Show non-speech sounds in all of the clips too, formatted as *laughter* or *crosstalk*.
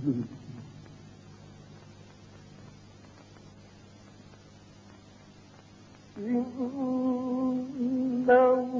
*laughs* إنه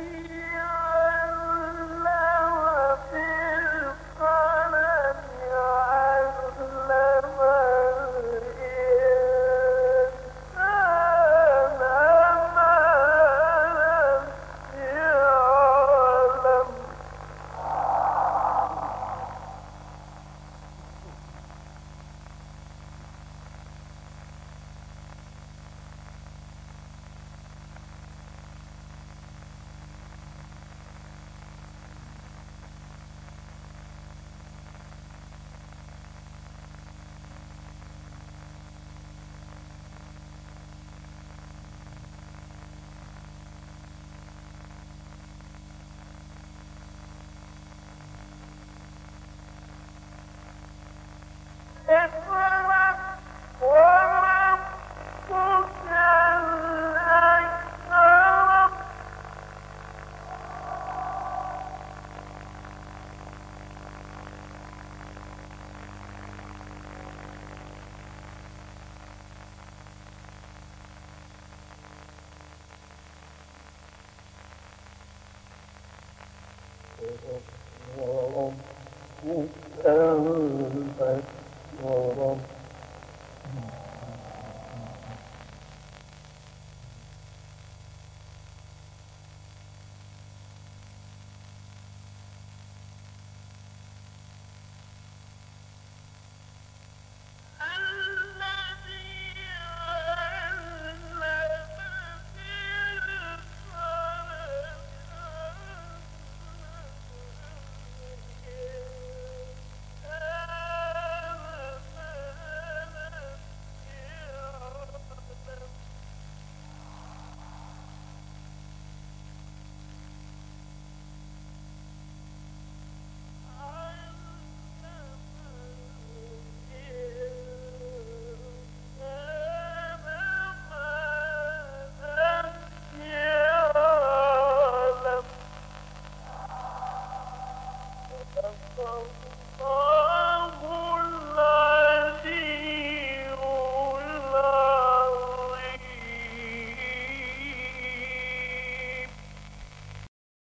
Mm-hmm. ربك ربك Oh, oh, oh.